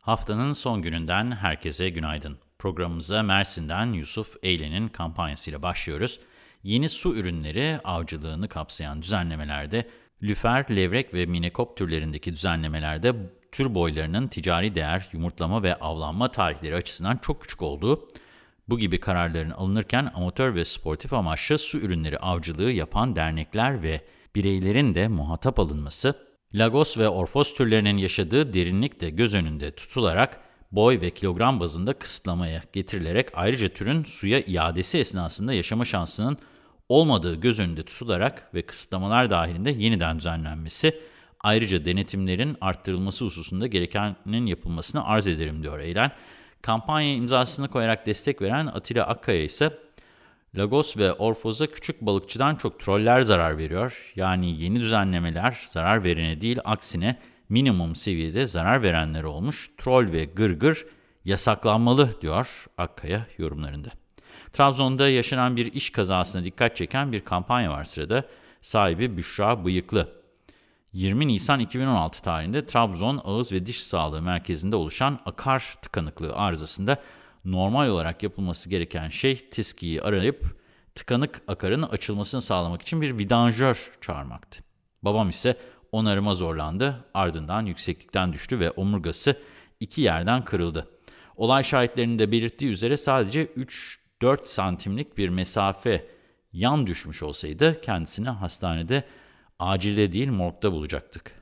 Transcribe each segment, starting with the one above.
Haftanın son gününden herkese günaydın. Programımıza Mersin'den Yusuf Eylen'in kampanyasıyla başlıyoruz. Yeni su ürünleri avcılığını kapsayan düzenlemelerde lüfer, levrek ve minekop türlerindeki düzenlemelerde tür boylarının ticari değer, yumurtlama ve avlanma tarihleri açısından çok küçük olduğu, bu gibi kararların alınırken amatör ve sportif amaçlı su ürünleri avcılığı yapan dernekler ve bireylerin de muhatap alınması, Lagos ve Orfos türlerinin yaşadığı derinlik de göz önünde tutularak boy ve kilogram bazında kısıtlamaya getirilerek ayrıca türün suya iadesi esnasında yaşama şansının olmadığı göz önünde tutularak ve kısıtlamalar dahilinde yeniden düzenlenmesi, ayrıca denetimlerin arttırılması hususunda gerekenin yapılmasını arz ederim diyor Eylem. Kampanya imzasını koyarak destek veren Atilla Akkaya ise Lagos ve Orfos'a küçük balıkçıdan çok troller zarar veriyor. Yani yeni düzenlemeler zarar verene değil aksine minimum seviyede zarar verenler olmuş. Troll ve gırgır yasaklanmalı diyor Akkaya yorumlarında. Trabzon'da yaşanan bir iş kazasına dikkat çeken bir kampanya var sırada. Sahibi Büşra Bıyıklı. 20 Nisan 2016 tarihinde Trabzon Ağız ve Diş Sağlığı Merkezi'nde oluşan akar tıkanıklığı arızasında normal olarak yapılması gereken şey TİSKİ'yi arayıp tıkanık akarın açılmasını sağlamak için bir vidanjör çağırmaktı. Babam ise onarıma zorlandı, ardından yükseklikten düştü ve omurgası iki yerden kırıldı. Olay şahitlerinin de belirttiği üzere sadece 3-4 santimlik bir mesafe yan düşmüş olsaydı kendisini hastanede acilde değil morgda bulacaktık.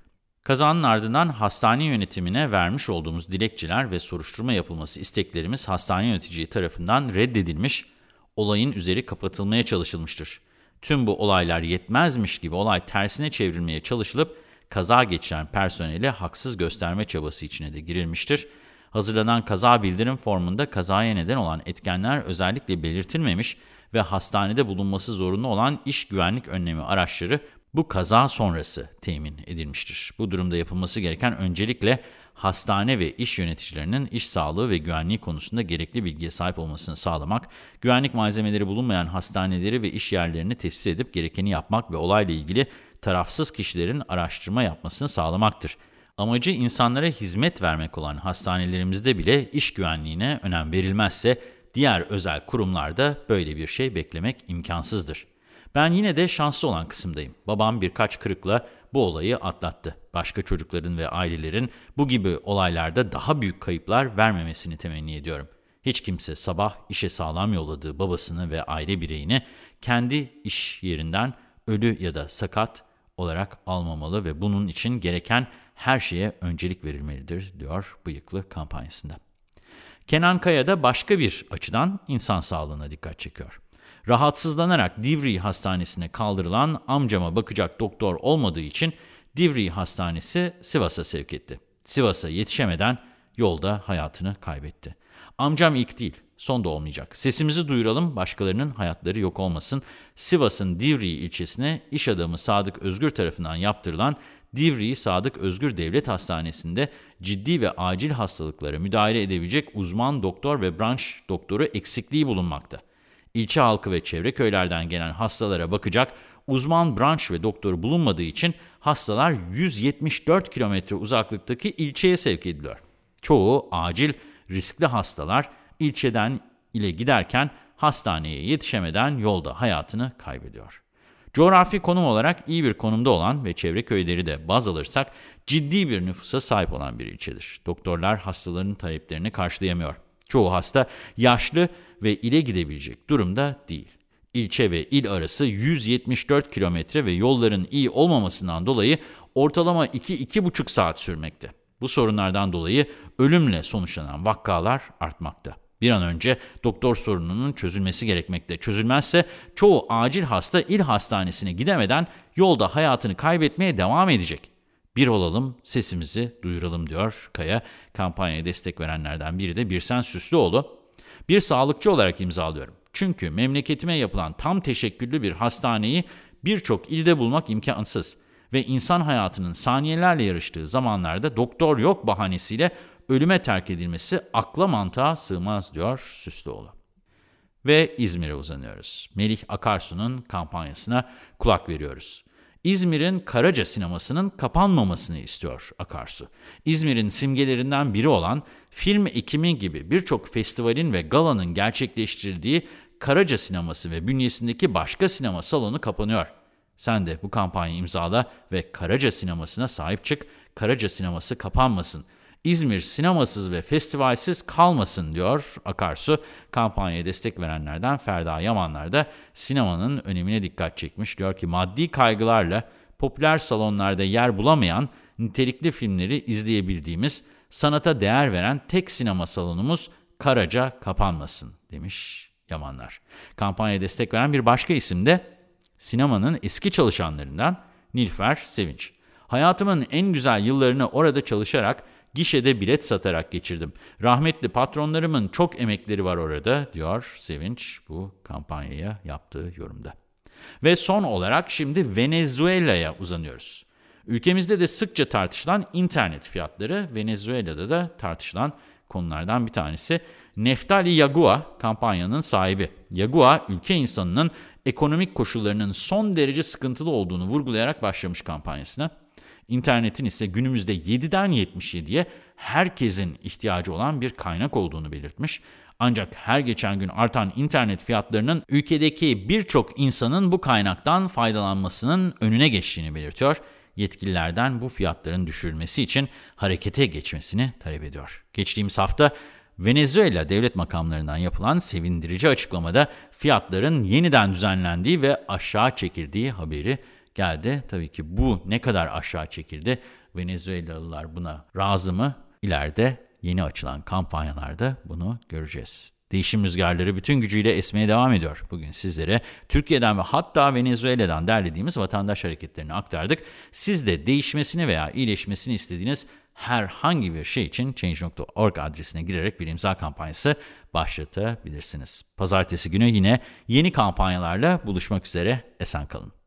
Kazanın ardından hastane yönetimine vermiş olduğumuz dilekçeler ve soruşturma yapılması isteklerimiz hastane yöneticisi tarafından reddedilmiş, olayın üzeri kapatılmaya çalışılmıştır. Tüm bu olaylar yetmezmiş gibi olay tersine çevrilmeye çalışılıp kaza geçiren personeli haksız gösterme çabası içine de girilmiştir. Hazırlanan kaza bildirim formunda kazaya neden olan etkenler özellikle belirtilmemiş ve hastanede bulunması zorunlu olan iş güvenlik önlemi araçları bu kaza sonrası temin edilmiştir. Bu durumda yapılması gereken öncelikle hastane ve iş yöneticilerinin iş sağlığı ve güvenliği konusunda gerekli bilgiye sahip olmasını sağlamak, güvenlik malzemeleri bulunmayan hastaneleri ve iş yerlerini tespit edip gerekeni yapmak ve olayla ilgili tarafsız kişilerin araştırma yapmasını sağlamaktır. Amacı insanlara hizmet vermek olan hastanelerimizde bile iş güvenliğine önem verilmezse diğer özel kurumlarda böyle bir şey beklemek imkansızdır. Ben yine de şanslı olan kısımdayım. Babam birkaç kırıkla bu olayı atlattı. Başka çocukların ve ailelerin bu gibi olaylarda daha büyük kayıplar vermemesini temenni ediyorum. Hiç kimse sabah işe sağlam yolladığı babasını ve aile bireyini kendi iş yerinden ölü ya da sakat olarak almamalı ve bunun için gereken her şeye öncelik verilmelidir, diyor bıyıklı kampanyasında. Kenan Kaya da başka bir açıdan insan sağlığına dikkat çekiyor. Rahatsızlanarak Divri Hastanesi'ne kaldırılan amcama bakacak doktor olmadığı için Divri Hastanesi Sivas'a sevk etti. Sivas'a yetişemeden yolda hayatını kaybetti. Amcam ilk değil, son da olmayacak. Sesimizi duyuralım, başkalarının hayatları yok olmasın. Sivas'ın Divri ilçesine iş adamı Sadık Özgür tarafından yaptırılan Divri Sadık Özgür Devlet Hastanesi'nde ciddi ve acil hastalıklara müdahale edebilecek uzman doktor ve branş doktoru eksikliği bulunmakta ilçe halkı ve çevre köylerden gelen hastalara bakacak uzman branş ve doktor bulunmadığı için hastalar 174 kilometre uzaklıktaki ilçeye sevk ediliyor. Çoğu acil riskli hastalar ilçeden ile giderken hastaneye yetişemeden yolda hayatını kaybediyor. Coğrafi konum olarak iyi bir konumda olan ve çevre köyleri de baz alırsak ciddi bir nüfusa sahip olan bir ilçedir. Doktorlar hastaların taleplerini karşılayamıyor. Çoğu hasta yaşlı ve ile gidebilecek durumda değil. İlçe ve il arası 174 kilometre ve yolların iyi olmamasından dolayı ortalama 2-2,5 saat sürmekte. Bu sorunlardan dolayı ölümle sonuçlanan vakalar artmakta. Bir an önce doktor sorununun çözülmesi gerekmekte. Çözülmezse çoğu acil hasta il hastanesine gidemeden yolda hayatını kaybetmeye devam edecek. Bir olalım, sesimizi duyuralım diyor Kaya. Kampanyaya destek verenlerden biri de Birsen Süslüoğlu. Bir sağlıkçı olarak imzalıyorum. Çünkü memleketime yapılan tam teşekküllü bir hastaneyi birçok ilde bulmak imkansız ve insan hayatının saniyelerle yarıştığı zamanlarda doktor yok bahanesiyle ölüme terk edilmesi akla mantığa sığmaz diyor Süslüoğlu. Ve İzmir'e uzanıyoruz. Melih Akarsu'nun kampanyasına kulak veriyoruz. İzmir'in Karaca sinemasının kapanmamasını istiyor Akarsu. İzmir'in simgelerinden biri olan film ekimi gibi birçok festivalin ve galanın gerçekleştirdiği Karaca sineması ve bünyesindeki başka sinema salonu kapanıyor. Sen de bu kampanyayı imzala ve Karaca sinemasına sahip çık, Karaca sineması kapanmasın. İzmir sinemasız ve festivalsiz kalmasın diyor Akarsu. Kampanyaya destek verenlerden Ferda Yamanlar da sinemanın önemine dikkat çekmiş. Diyor ki maddi kaygılarla popüler salonlarda yer bulamayan nitelikli filmleri izleyebildiğimiz, sanata değer veren tek sinema salonumuz Karaca kapanmasın demiş Yamanlar. Kampanyaya destek veren bir başka isim de sinemanın eski çalışanlarından Nilfer Sevinç. Hayatımın en güzel yıllarını orada çalışarak Gişede bilet satarak geçirdim. Rahmetli patronlarımın çok emekleri var orada, diyor Sevinç bu kampanyaya yaptığı yorumda. Ve son olarak şimdi Venezuela'ya uzanıyoruz. Ülkemizde de sıkça tartışılan internet fiyatları, Venezuela'da da tartışılan konulardan bir tanesi. Neftali Yagua kampanyanın sahibi. Yagua, ülke insanının ekonomik koşullarının son derece sıkıntılı olduğunu vurgulayarak başlamış kampanyasına. İnternetin ise günümüzde 7'den 77'ye herkesin ihtiyacı olan bir kaynak olduğunu belirtmiş. Ancak her geçen gün artan internet fiyatlarının ülkedeki birçok insanın bu kaynaktan faydalanmasının önüne geçtiğini belirtiyor. Yetkililerden bu fiyatların düşürülmesi için harekete geçmesini talep ediyor. Geçtiğimiz hafta Venezuela devlet makamlarından yapılan sevindirici açıklamada fiyatların yeniden düzenlendiği ve aşağı çekildiği haberi geldi. Tabii ki bu ne kadar aşağı çekildi? Venezuelalılar buna razı mı? İleride yeni açılan kampanyalarda bunu göreceğiz. Değişim rüzgarları bütün gücüyle esmeye devam ediyor. Bugün sizlere Türkiye'den ve hatta Venezuela'dan derlediğimiz vatandaş hareketlerini aktardık. Siz de değişmesini veya iyileşmesini istediğiniz herhangi bir şey için Change.org adresine girerek bir imza kampanyası başlatabilirsiniz. Pazartesi günü yine yeni kampanyalarla buluşmak üzere. Esen kalın.